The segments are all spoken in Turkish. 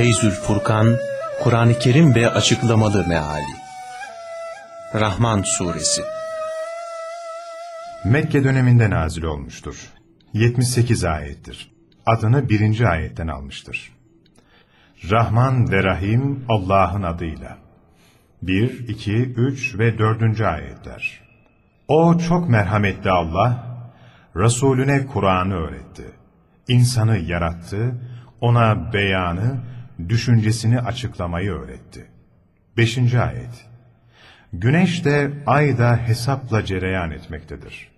Feyzül Furkan, Kur'an-ı Kerim ve Açıklamalı Meali Rahman Suresi Mekke döneminde nazil olmuştur. 78 ayettir. Adını birinci ayetten almıştır. Rahman ve Rahim Allah'ın adıyla. 1, 2, 3 ve 4. ayetler. O çok merhametli Allah, Resulüne Kur'an'ı öğretti. İnsanı yarattı, ona beyanı, düşüncesini açıklamayı öğretti. 5. ayet. Güneş de ay da hesapla cereyan etmektedir.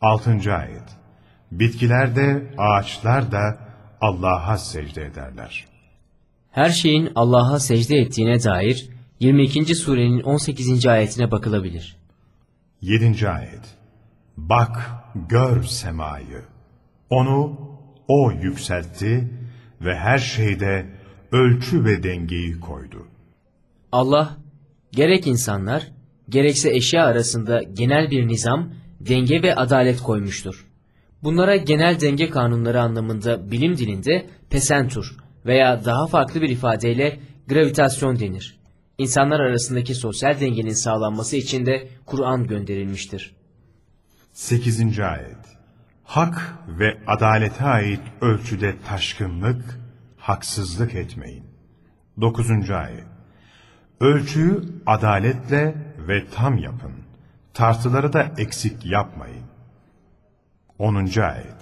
6. ayet. Bitkiler de ağaçlar da Allah'a secde ederler. Her şeyin Allah'a secde ettiğine dair 22. surenin 18. ayetine bakılabilir. 7. ayet. Bak, gör semayı. Onu o yükseltti ve her şeyde ölçü ve dengeyi koydu. Allah gerek insanlar gerekse eşya arasında genel bir nizam, denge ve adalet koymuştur. Bunlara genel denge kanunları anlamında bilim dilinde pesentur veya daha farklı bir ifadeyle gravitasyon denir. İnsanlar arasındaki sosyal dengenin sağlanması için de Kur'an gönderilmiştir. 8. ayet. Hak ve adalete ait ölçüde taşkınlık, haksızlık etmeyin. 9. ayet. Ölçüyü adaletle ve tam yapın. Tartıları da eksik yapmayın. 10. ayet.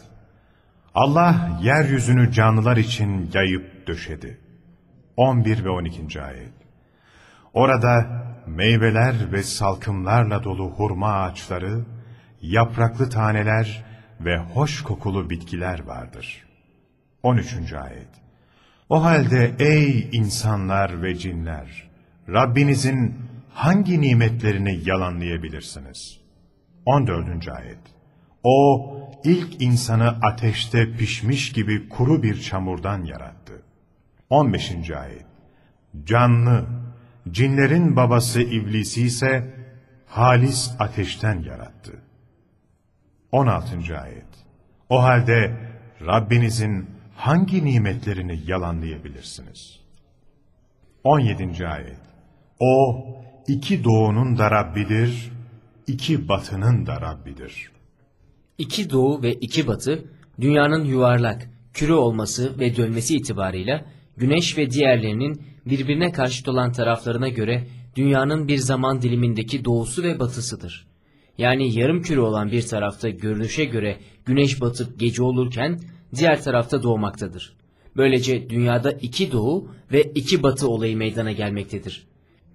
Allah yeryüzünü canlılar için yayıp döşedi. 11 ve 12. ayet. Orada meyveler ve salkımlarla dolu hurma ağaçları, yapraklı taneler ve hoş kokulu bitkiler vardır. 13. ayet. O halde ey insanlar ve cinler, Rabbinizin hangi nimetlerini yalanlayabilirsiniz? 14. ayet. O ilk insanı ateşte pişmiş gibi kuru bir çamurdan yarattı. 15. ayet. Canlı, cinlerin babası iblisi ise halis ateşten yarattı. 16. ayet. O halde Rabbinizin hangi nimetlerini yalanlayabilirsiniz? 17. ayet. O iki doğunun da Rabbidir, iki batının da Rabbidir. İki doğu ve iki batı, dünyanın yuvarlak, küre olması ve dönmesi itibarıyla güneş ve diğerlerinin birbirine karşıt olan taraflarına göre dünyanın bir zaman dilimindeki doğusu ve batısıdır. Yani yarım küre olan bir tarafta görünüşe göre güneş batıp gece olurken diğer tarafta doğmaktadır. Böylece dünyada iki doğu ve iki batı olayı meydana gelmektedir.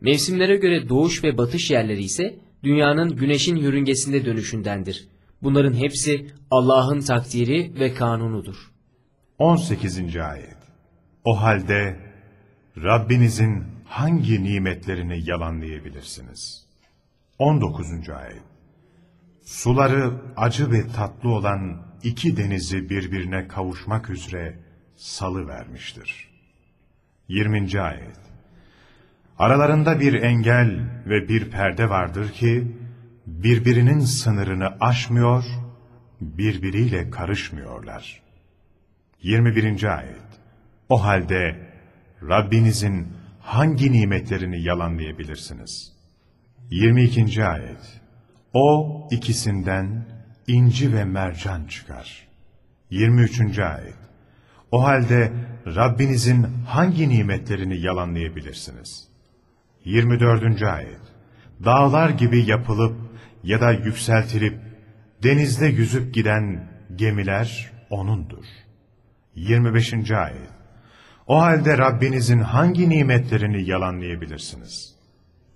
Mevsimlere göre doğuş ve batış yerleri ise dünyanın güneşin yörüngesinde dönüşündendir. Bunların hepsi Allah'ın takdiri ve kanunudur. 18. ayet. O halde Rabbinizin hangi nimetlerini yalanlayabilirsiniz? 19. ayet. Suları acı ve tatlı olan iki denizi birbirine kavuşmak üzere salı vermiştir. 20. ayet. Aralarında bir engel ve bir perde vardır ki, birbirinin sınırını aşmıyor, birbiriyle karışmıyorlar. 21. ayet. O halde Rabbinizin hangi nimetlerini yalanlayabilirsiniz? 22. ayet. O ikisinden inci ve mercan çıkar. 23. ayet. O halde Rabbinizin hangi nimetlerini yalanlayabilirsiniz? 24. ayet. Dağlar gibi yapılıp ya da yükseltilip denizde yüzüp giden gemiler O'nundur. 25. ayet. O halde Rabbinizin hangi nimetlerini yalanlayabilirsiniz?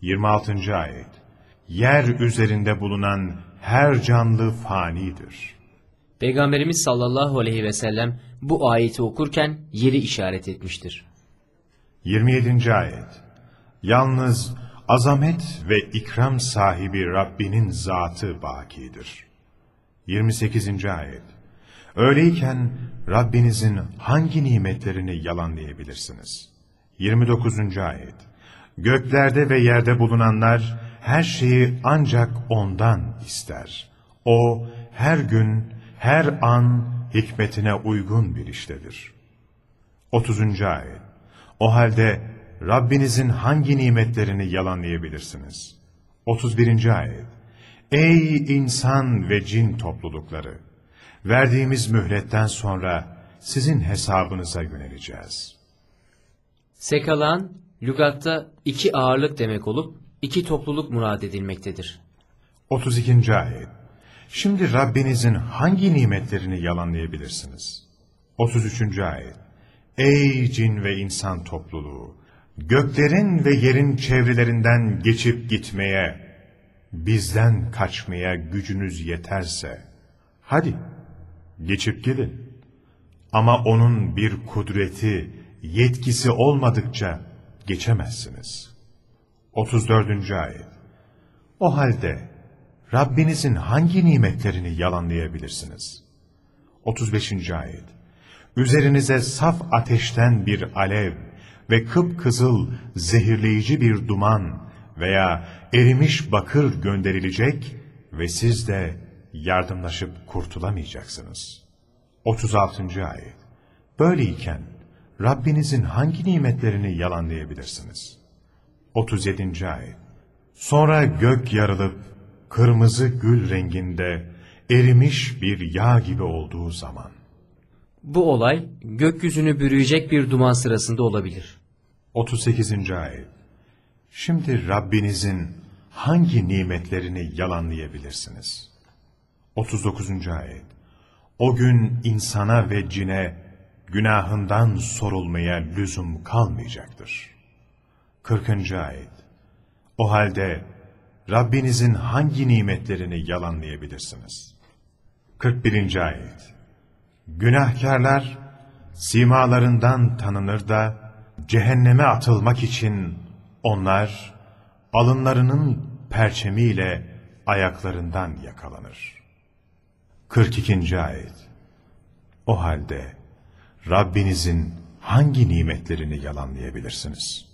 26. ayet. Yer üzerinde bulunan her canlı fanidir. Peygamberimiz sallallahu aleyhi ve sellem bu ayeti okurken yeri işaret etmiştir. 27. ayet. Yalnız azamet ve ikram sahibi Rabbinin zatı bakidir. 28. ayet. Öyleyken Rabbinizin hangi nimetlerini yalanlayabilirsiniz? 29. ayet. Göklerde ve yerde bulunanlar her şeyi ancak O'ndan ister. O her gün, her an hikmetine uygun bir iştedir. 30. ayet. O halde Rabbinizin hangi nimetlerini yalanlayabilirsiniz? 31. ayet. Ey insan ve cin toplulukları! Verdiğimiz mühletten sonra sizin hesabınıza yöneleceğiz. Sekalan, lügatta iki ağırlık demek olup iki topluluk murad edilmektedir. 32. ayet. Şimdi Rabbinizin hangi nimetlerini yalanlayabilirsiniz? 33. ayet. Ey cin ve insan topluluğu! Göklerin ve yerin çevrelerinden geçip gitmeye, bizden kaçmaya gücünüz yeterse, hadi geçip gidin. Ama onun bir kudreti, yetkisi olmadıkça geçemezsiniz. 34. ayet. O halde Rabbinizin hangi nimetlerini yalanlayabilirsiniz? 35. ayet. Üzerinize saf ateşten bir alev ve kıpkızıl zehirleyici bir duman veya erimiş bakır gönderilecek ve siz de yardımlaşıp kurtulamayacaksınız. 36. ayet. Böyleyken Rabbinizin hangi nimetlerini yalanlayabilirsiniz? 37. ayet. Sonra gök yarılıp kırmızı gül renginde erimiş bir yağ gibi olduğu zaman. Bu olay gökyüzünü bürüyecek bir duman sırasında olabilir. 38. ayet. Şimdi Rabbinizin hangi nimetlerini yalanlayabilirsiniz? 39. ayet. O gün insana ve cine günahından sorulmaya lüzum kalmayacaktır. 40. ayet. O halde Rabbinizin hangi nimetlerini yalanlayabilirsiniz? 41. ayet. Günahkarlar simalarından tanınır da cehenneme atılmak için onlar alınlarının perçemiyle ayaklarından yakalanır. 42. ayet. O halde Rabbinizin hangi nimetlerini yalanlayabilirsiniz?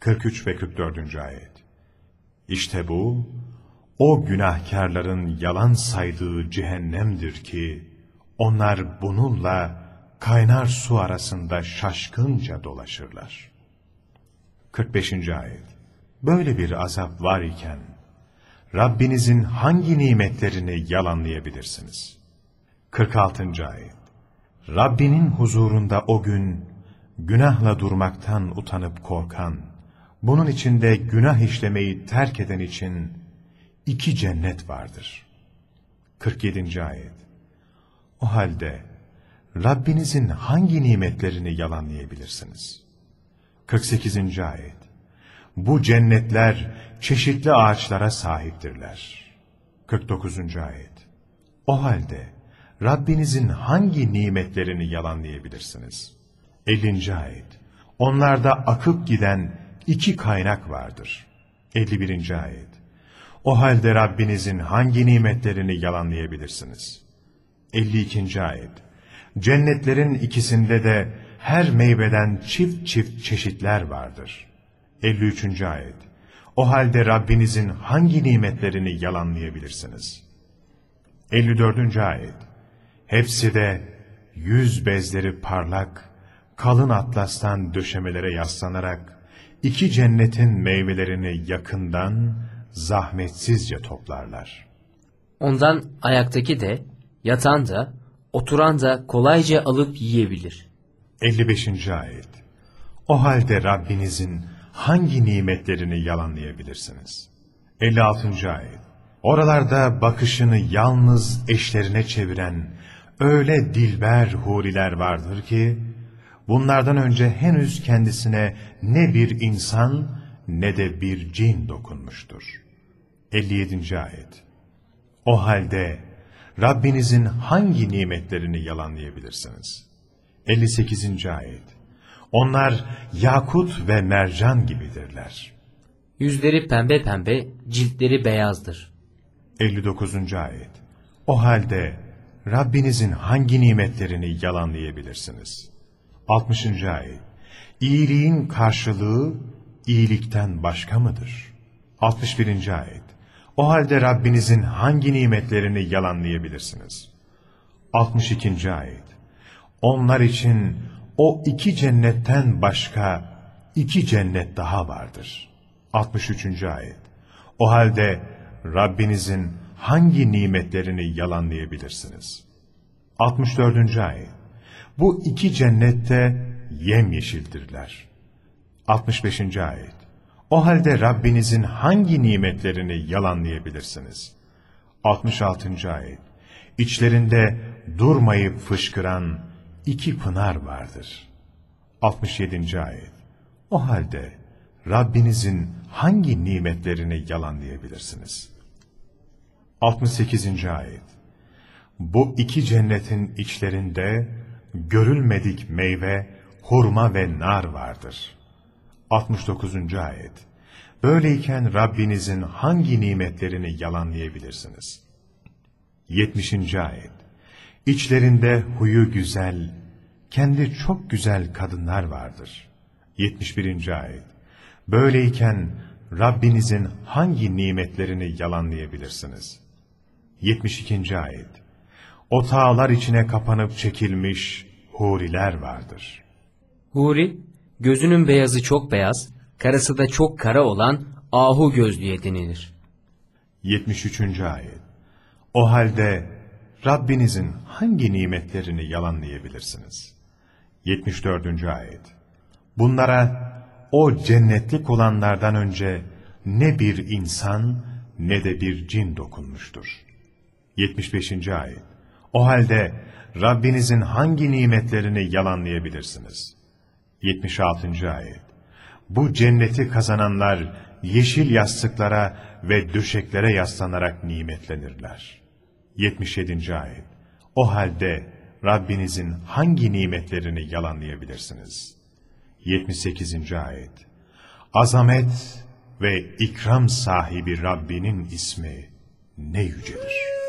43 ve 44. ayet. İşte bu, o günahkarların yalan saydığı cehennemdir ki, onlar bununla kaynar su arasında şaşkınca dolaşırlar. 45. ayet. Böyle bir azap var iken, Rabbinizin hangi nimetlerini yalanlayabilirsiniz? 46. ayet. Rabbinin huzurunda o gün, günahla durmaktan utanıp korkan, bunun içinde günah işlemeyi terk eden için iki cennet vardır. 47. ayet. O halde Rabbinizin hangi nimetlerini yalanlayabilirsiniz? 48. ayet. Bu cennetler çeşitli ağaçlara sahiptirler. 49. ayet. O halde Rabbinizin hangi nimetlerini yalanlayabilirsiniz? 50. ayet. Onlarda akıp giden iki kaynak vardır. 51. ayet. O halde Rabbinizin hangi nimetlerini yalanlayabilirsiniz? 52. ayet. Cennetlerin ikisinde de her meyveden çift çift çeşitler vardır. 53. ayet. O halde Rabbinizin hangi nimetlerini yalanlayabilirsiniz? 54. ayet. Hepsi de yüz bezleri parlak, kalın atlastan döşemelere yaslanarak, iki cennetin meyvelerini yakından, zahmetsizce toplarlar. Ondan ayaktaki de, yatan da, oturan da kolayca alıp yiyebilir. 55. ayet. O halde Rabbinizin hangi nimetlerini yalanlayabilirsiniz? 56. ayet. Oralarda bakışını yalnız eşlerine çeviren öyle dilber huriler vardır ki, bunlardan önce henüz kendisine ne bir insan ne de bir cin dokunmuştur. 57. ayet. O halde Rabbinizin hangi nimetlerini yalanlayabilirsiniz? 58. ayet. Onlar yakut ve mercan gibidirler. Yüzleri pembe pembe, ciltleri beyazdır. 59. ayet. O halde Rabbinizin hangi nimetlerini yalanlayabilirsiniz? 60. ayet. İyiliğin karşılığı iyilikten başka mıdır? 61. ayet. O halde Rabbinizin hangi nimetlerini yalanlayabilirsiniz? 62. ayet. Onlar için o iki cennetten başka iki cennet daha vardır. 63. ayet. O halde Rabbinizin hangi nimetlerini yalanlayabilirsiniz? 64. ayet. Bu iki cennette yemyeşildirler. 65. ayet. O halde Rabbinizin hangi nimetlerini yalanlayabilirsiniz? 66. ayet. İçlerinde durmayıp fışkıran iki pınar vardır. 67. ayet. O halde Rabbinizin hangi nimetlerini yalanlayabilirsiniz? 68. ayet. Bu iki cennetin içlerinde görülmedik meyve, hurma ve nar vardır. 69. ayet. Böyleyken Rabbinizin hangi nimetlerini yalanlayabilirsiniz? 70. ayet. İçlerinde huyu güzel, kendi çok güzel kadınlar vardır. 71. ayet. Böyleyken Rabbinizin hangi nimetlerini yalanlayabilirsiniz? 72. ayet. Otağlar içine kapanıp çekilmiş huriler vardır. Huri, gözünün beyazı çok beyaz, karası da çok kara olan ahu gözlüye denilir. 73. ayet. O halde Rabbinizin hangi nimetlerini yalanlayabilirsiniz? 74. ayet. Bunlara o cennetlik olanlardan önce ne bir insan ne de bir cin dokunmuştur. 75. ayet. O halde Rabbinizin hangi nimetlerini yalanlayabilirsiniz? 76. ayet. Bu cenneti kazananlar yeşil yastıklara ve döşeklere yaslanarak nimetlenirler. 77. ayet. O halde Rabbinizin hangi nimetlerini yalanlayabilirsiniz? 78. ayet. Azamet ve ikram sahibi Rabbinin ismi ne yücedir.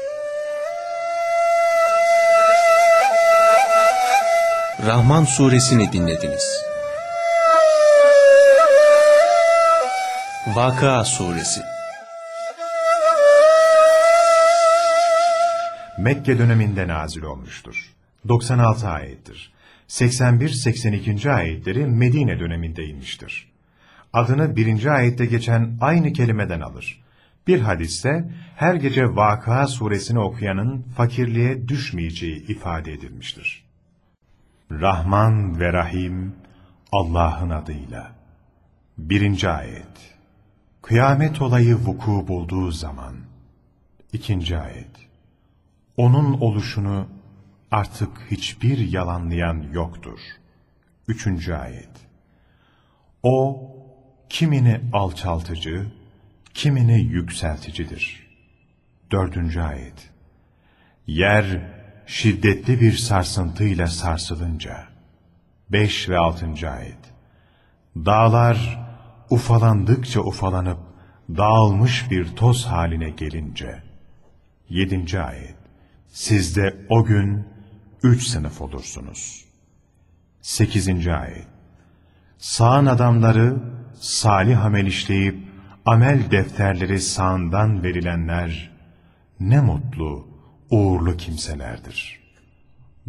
Rahman suresini dinlediniz. Vakıa suresi Mekke döneminde nazil olmuştur. 96 ayettir. 81-82. ayetleri Medine döneminde inmiştir. Adını birinci ayette geçen aynı kelimeden alır. Bir hadiste her gece Vakıa suresini okuyanın fakirliğe düşmeyeceği ifade edilmiştir. Rahman ve Rahim Allah'ın adıyla. Birinci ayet. Kıyamet olayı vuku bulduğu zaman. İkinci ayet. Onun oluşunu artık hiçbir yalanlayan yoktur. Üçüncü ayet. O, kimini alçaltıcı, kimini yükselticidir. Dördüncü ayet. Yer, şiddetli bir sarsıntıyla sarsılınca. Beş ve altıncı ayet. Dağlar, ufalandıkça ufalanıp, dağılmış bir toz haline gelince. Yedinci ayet. Siz o gün üç sınıf olursunuz. Sekizinci ayet. Sağın adamları salih amel işleyip amel defterleri sağından verilenler ne mutlu, uğurlu kimselerdir.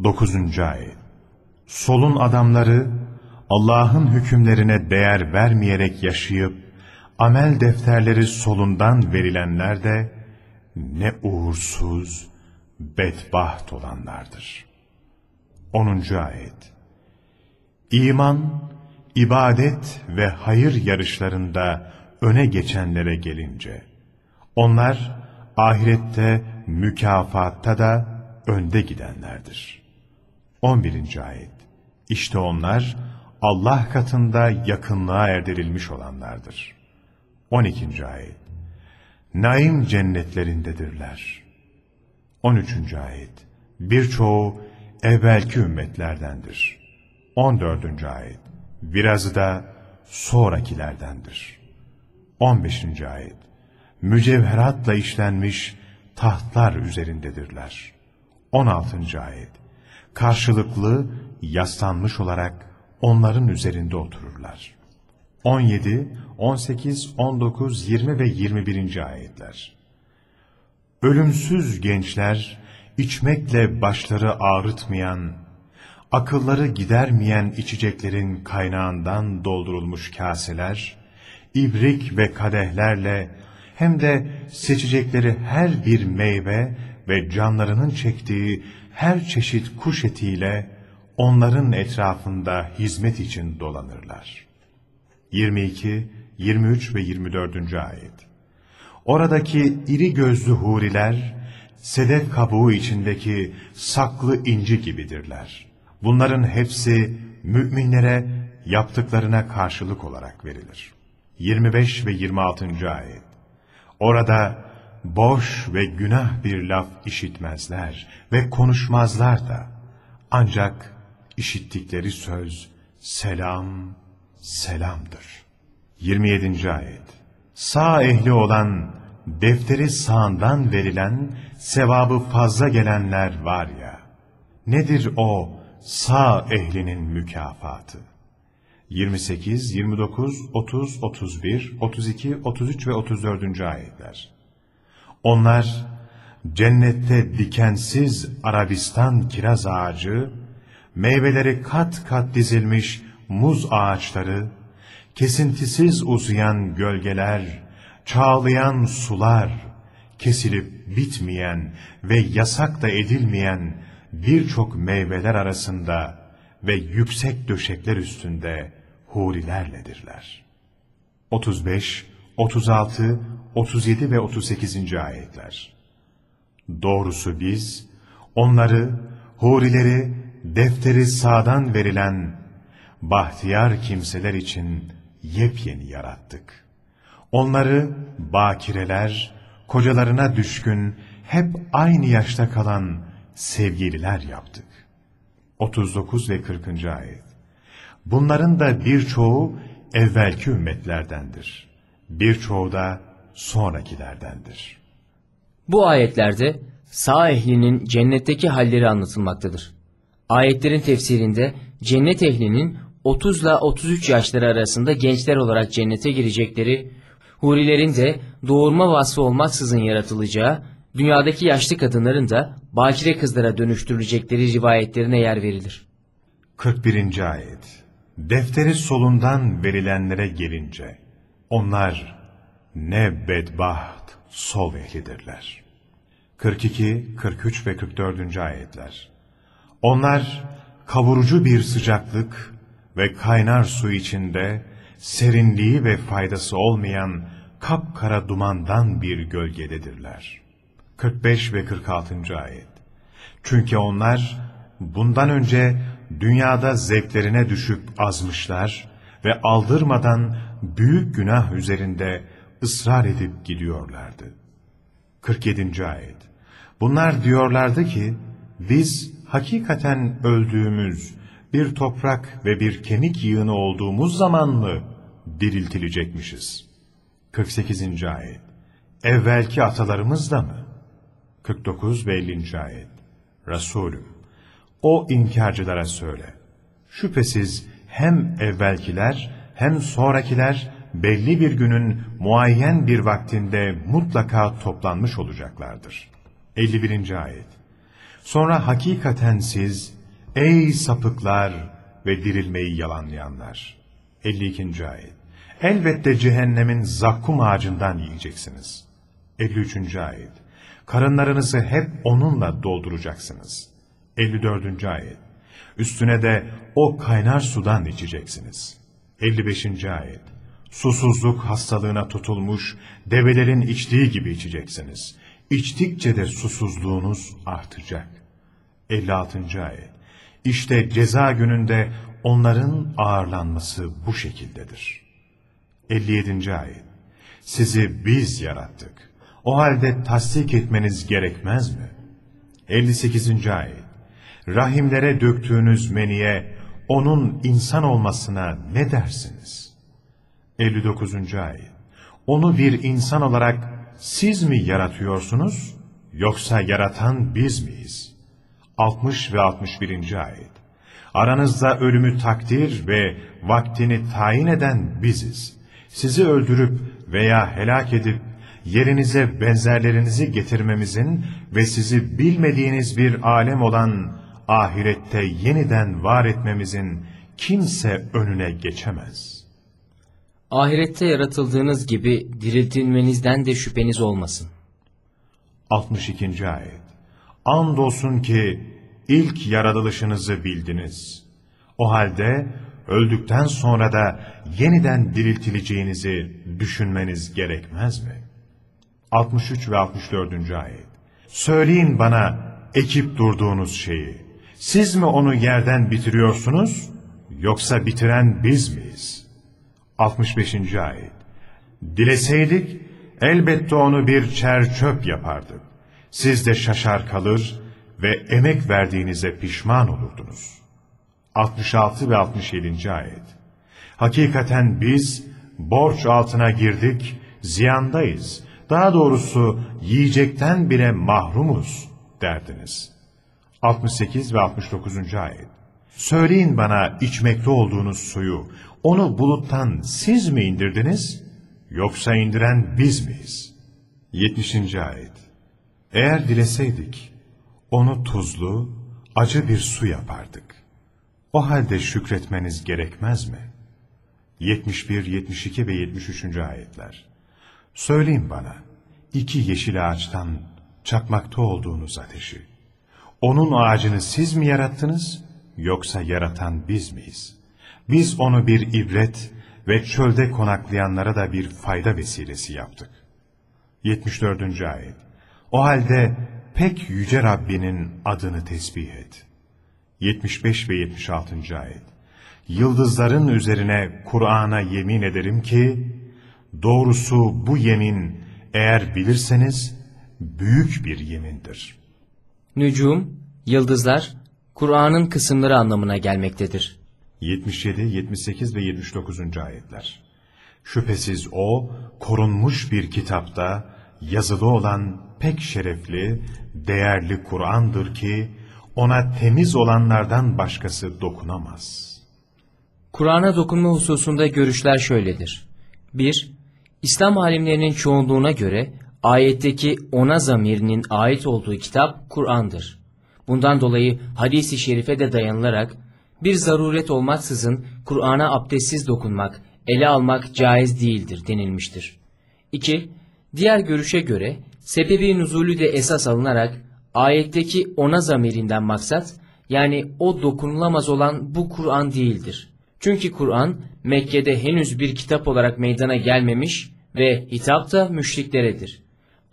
Dokuzuncu ayet. Solun adamları Allah'ın hükümlerine değer vermeyerek yaşayıp amel defterleri solundan verilenler de ne uğursuz, bedbaht olanlardır. 10. ayet İman, ibadet ve hayır yarışlarında öne geçenlere gelince, onlar ahirette mükafatta da önde gidenlerdir. 11. ayet İşte onlar Allah katında yakınlığa erdirilmiş olanlardır. 12. ayet Naim cennetlerindedirler. 13. ayet Birçoğu evvelki ümmetlerdendir. 14. ayet Birazı da sonrakilerdendir. 15. ayet Mücevheratla işlenmiş tahtlar üzerindedirler. 16. ayet Karşılıklı yaslanmış olarak onların üzerinde otururlar. 17, 18, 19, 20 ve 21. ayetler Ölümsüz gençler, içmekle başları ağrıtmayan, akılları gidermeyen içeceklerin kaynağından doldurulmuş kaseler, ibrik ve kadehlerle hem de seçecekleri her bir meyve ve canlarının çektiği her çeşit kuş etiyle onların etrafında hizmet için dolanırlar. 22, 23 ve 24. ayet Oradaki iri gözlü huriler, sedef kabuğu içindeki saklı inci gibidirler. Bunların hepsi müminlere yaptıklarına karşılık olarak verilir. 25 ve 26. ayet Orada boş ve günah bir laf işitmezler ve konuşmazlar da. Ancak işittikleri söz selam, selamdır. 27. ayet Sağ ehli olan, defteri sağından verilen, sevabı fazla gelenler var ya, nedir o sağ ehlinin mükafatı? 28, 29, 30, 31, 32, 33 ve 34. ayetler. Onlar cennette dikensiz Arabistan kiraz ağacı, meyveleri kat kat dizilmiş muz ağaçları, kesintisiz uzayan gölgeler, çağlayan sular, kesilip bitmeyen ve yasak da edilmeyen birçok meyveler arasında ve yüksek döşekler üstünde hurilerledirler. 35, 36, 37 ve 38. ayetler. Doğrusu biz, onları, hurileri, defteri sağdan verilen, bahtiyar kimseler için yepyeni yarattık. Onları bakireler, kocalarına düşkün, hep aynı yaşta kalan sevgililer yaptık. 39 ve 40. ayet. Bunların da birçoğu evvelki ümmetlerdendir. Birçoğu da sonrakilerdendir. Bu ayetlerde sağ ehlinin cennetteki halleri anlatılmaktadır. Ayetlerin tefsirinde cennet ehlinin 30 ile 33 yaşları arasında gençler olarak cennete girecekleri, hurilerin de doğurma vasfı olmaksızın yaratılacağı, dünyadaki yaşlı kadınların da bakire kızlara dönüştürülecekleri rivayetlerine yer verilir. 41. ayet Defteri solundan verilenlere gelince, onlar ne bedbaht sol ehlidirler. 42, 43 ve 44. ayetler Onlar kavurucu bir sıcaklık ve kaynar su içinde serinliği ve faydası olmayan kapkara dumandan bir gölgededirler. 45 ve 46. ayet Çünkü onlar bundan önce dünyada zevklerine düşüp azmışlar ve aldırmadan büyük günah üzerinde ısrar edip gidiyorlardı. 47. ayet Bunlar diyorlardı ki, biz hakikaten öldüğümüz, bir toprak ve bir kemik yığını olduğumuz zaman mı diriltilecekmişiz? 48. ayet Evvelki atalarımız da mı? 49 ve 50. ayet Resulüm, o inkarcılara söyle. Şüphesiz hem evvelkiler hem sonrakiler belli bir günün muayyen bir vaktinde mutlaka toplanmış olacaklardır. 51. ayet Sonra hakikaten siz, ey sapıklar ve dirilmeyi yalanlayanlar. 52. ayet Elbette cehennemin zakkum ağacından yiyeceksiniz. 53. ayet Karınlarınızı hep onunla dolduracaksınız. 54. ayet Üstüne de o kaynar sudan içeceksiniz. 55. ayet Susuzluk hastalığına tutulmuş develerin içtiği gibi içeceksiniz. İçtikçe de susuzluğunuz artacak. 56. ayet İşte ceza gününde onların ağırlanması bu şekildedir. 57. ayet Sizi biz yarattık. O halde tasdik etmeniz gerekmez mi? 58. ayet Rahimlere döktüğünüz meniye, onun insan olmasına ne dersiniz? 59. ayet Onu bir insan olarak siz mi yaratıyorsunuz, yoksa yaratan biz miyiz? 60 ve 61. ayet Aranızda ölümü takdir ve vaktini tayin eden biziz. Sizi öldürüp veya helak edip yerinize benzerlerinizi getirmemizin ve sizi bilmediğiniz bir alem olan ahirette yeniden var etmemizin kimse önüne geçemez. Ahirette yaratıldığınız gibi diriltilmenizden de şüpheniz olmasın. 62. Ayet Andolsun ki ilk yaratılışınızı bildiniz. O halde öldükten sonra da yeniden diriltileceğinizi düşünmeniz gerekmez mi? 63 ve 64. Ayet Söyleyin bana ekip durduğunuz şeyi. Siz mi onu yerden bitiriyorsunuz, yoksa bitiren biz miyiz? 65. Ayet Dileseydik, elbette onu bir çer çöp yapardık. Siz de şaşar kalır ve emek verdiğinize pişman olurdunuz. 66 ve 67. Ayet Hakikaten biz borç altına girdik, ziyandayız. Daha doğrusu yiyecekten bile mahrumuz derdiniz. 68 ve 69. Ayet Söyleyin bana içmekte olduğunuz suyu, onu buluttan siz mi indirdiniz, yoksa indiren biz miyiz? 70. Ayet Eğer dileseydik, onu tuzlu, acı bir su yapardık. O halde şükretmeniz gerekmez mi? 71, 72 ve 73. ayetler. Söyleyin bana, iki yeşil ağaçtan çakmakta olduğunuz ateşi. Onun ağacını siz mi yarattınız, yoksa yaratan biz miyiz? Biz onu bir ibret ve çölde konaklayanlara da bir fayda vesilesi yaptık. 74. ayet. O halde pek yüce Rabbinin adını tesbih et. 75 ve 76. ayet. Yıldızların üzerine Kur'an'a yemin ederim ki, doğrusu bu yemin eğer bilirseniz büyük bir yemindir. Nücum, yıldızlar, Kur'an'ın kısımları anlamına gelmektedir. 77, 78 ve 79. ayetler. Şüphesiz o, korunmuş bir kitapta yazılı olan pek şerefli, değerli Kur'an'dır ki, ona temiz olanlardan başkası dokunamaz. Kur'an'a dokunma hususunda görüşler şöyledir. 1. İslam alimlerinin çoğunluğuna göre ayetteki ona zamirinin ait olduğu kitap Kur'an'dır. Bundan dolayı hadis-i şerife de dayanılarak bir zaruret olmaksızın Kur'an'a abdestsiz dokunmak, ele almak caiz değildir denilmiştir. 2. Diğer görüşe göre sebebi nuzulü de esas alınarak ayetteki ona zamirinden maksat yani o dokunulamaz olan bu Kur'an değildir. Çünkü Kur'an Mekke'de henüz bir kitap olarak meydana gelmemiş ve hitap da müşrikleredir.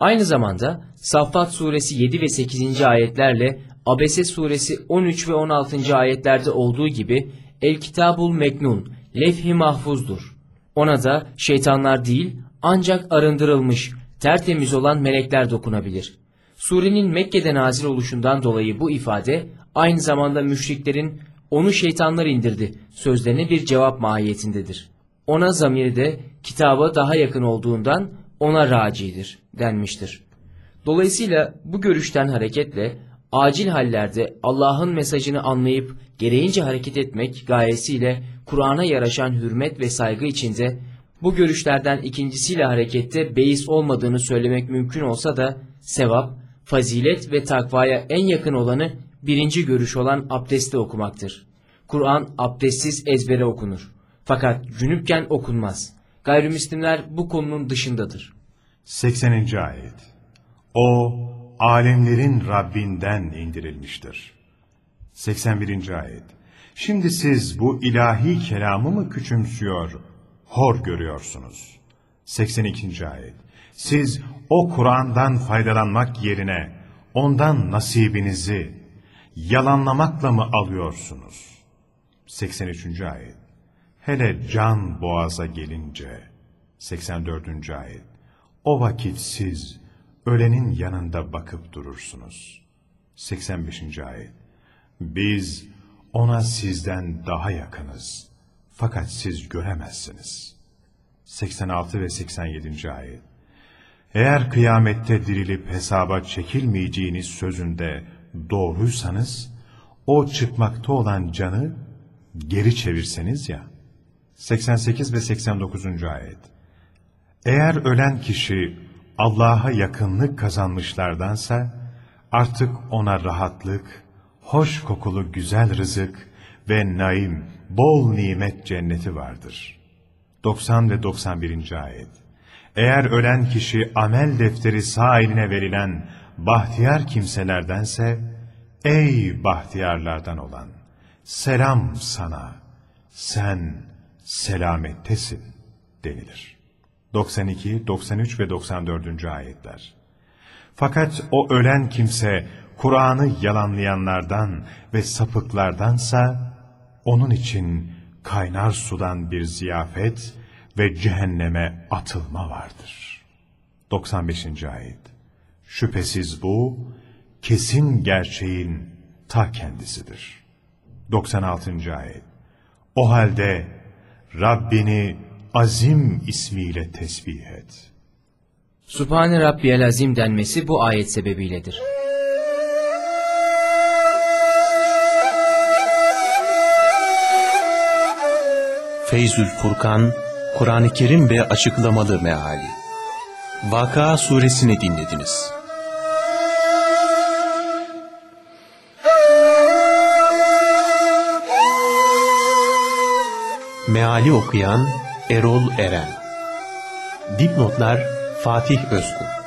Aynı zamanda Saffat suresi 7 ve 8. ayetlerle Abese suresi 13 ve 16. ayetlerde olduğu gibi El Kitabul Meknun, levh-i mahfuzdur. Ona da şeytanlar değil ancak arındırılmış, tertemiz olan melekler dokunabilir. Surenin Mekke'de nazil oluşundan dolayı bu ifade aynı zamanda müşriklerin onu şeytanlar indirdi sözlerine bir cevap mahiyetindedir. Ona zamiri de kitaba daha yakın olduğundan ona racidir denmiştir. Dolayısıyla bu görüşten hareketle acil hallerde Allah'ın mesajını anlayıp gereğince hareket etmek gayesiyle Kur'an'a yaraşan hürmet ve saygı içinde bu görüşlerden ikincisiyle harekette beis olmadığını söylemek mümkün olsa da sevap, fazilet ve takvaya en yakın olanı birinci görüş olan abdesti okumaktır. Kur'an abdestsiz ezbere okunur. Fakat cünüpken okunmaz. Gayrimüslimler bu konunun dışındadır. 80. ayet. O, alemlerin Rabbinden indirilmiştir. 81. ayet. Şimdi siz bu ilahi kelamı mı küçümsüyor, hor görüyorsunuz? 82. ayet. Siz o Kur'an'dan faydalanmak yerine ondan nasibinizi yalanlamakla mı alıyorsunuz? 83. ayet. Hele can boğaza gelince 84. ayet. O vakit siz ölenin yanında bakıp durursunuz. 85. ayet. Biz ona sizden daha yakınız. Fakat siz göremezsiniz. 86 ve 87. ayet. Eğer kıyamette dirilip hesaba çekilmeyeceğiniz sözünde doğruysanız, o çıkmakta olan canı geri çevirseniz ya. 88 ve 89. ayet. Eğer ölen kişi Allah'a yakınlık kazanmışlardansa, artık ona rahatlık, hoş kokulu güzel rızık ve naim, bol nimet cenneti vardır. 90 ve 91. ayet. Eğer ölen kişi amel defteri sağ eline verilen bahtiyar kimselerdense, ey bahtiyarlardan olan, selam sana, sen selamettesin denilir. 92, 93 ve 94. ayetler. Fakat o ölen kimse Kur'an'ı yalanlayanlardan ve sapıklardansa onun için kaynar sudan bir ziyafet ve cehenneme atılma vardır. 95. ayet. Şüphesiz bu kesin gerçeğin ta kendisidir. 96. ayet. O halde Rabbini azim ismiyle tesbih et. Subhane Rabbiyel Azim denmesi bu ayet sebebiyledir. Feyzül Furkan, Kur'an-ı Kerim ve açıklamalı meali. Vaka suresini dinlediniz. Meali okuyan Erol Eren. Dipnotlar Fatih Özkul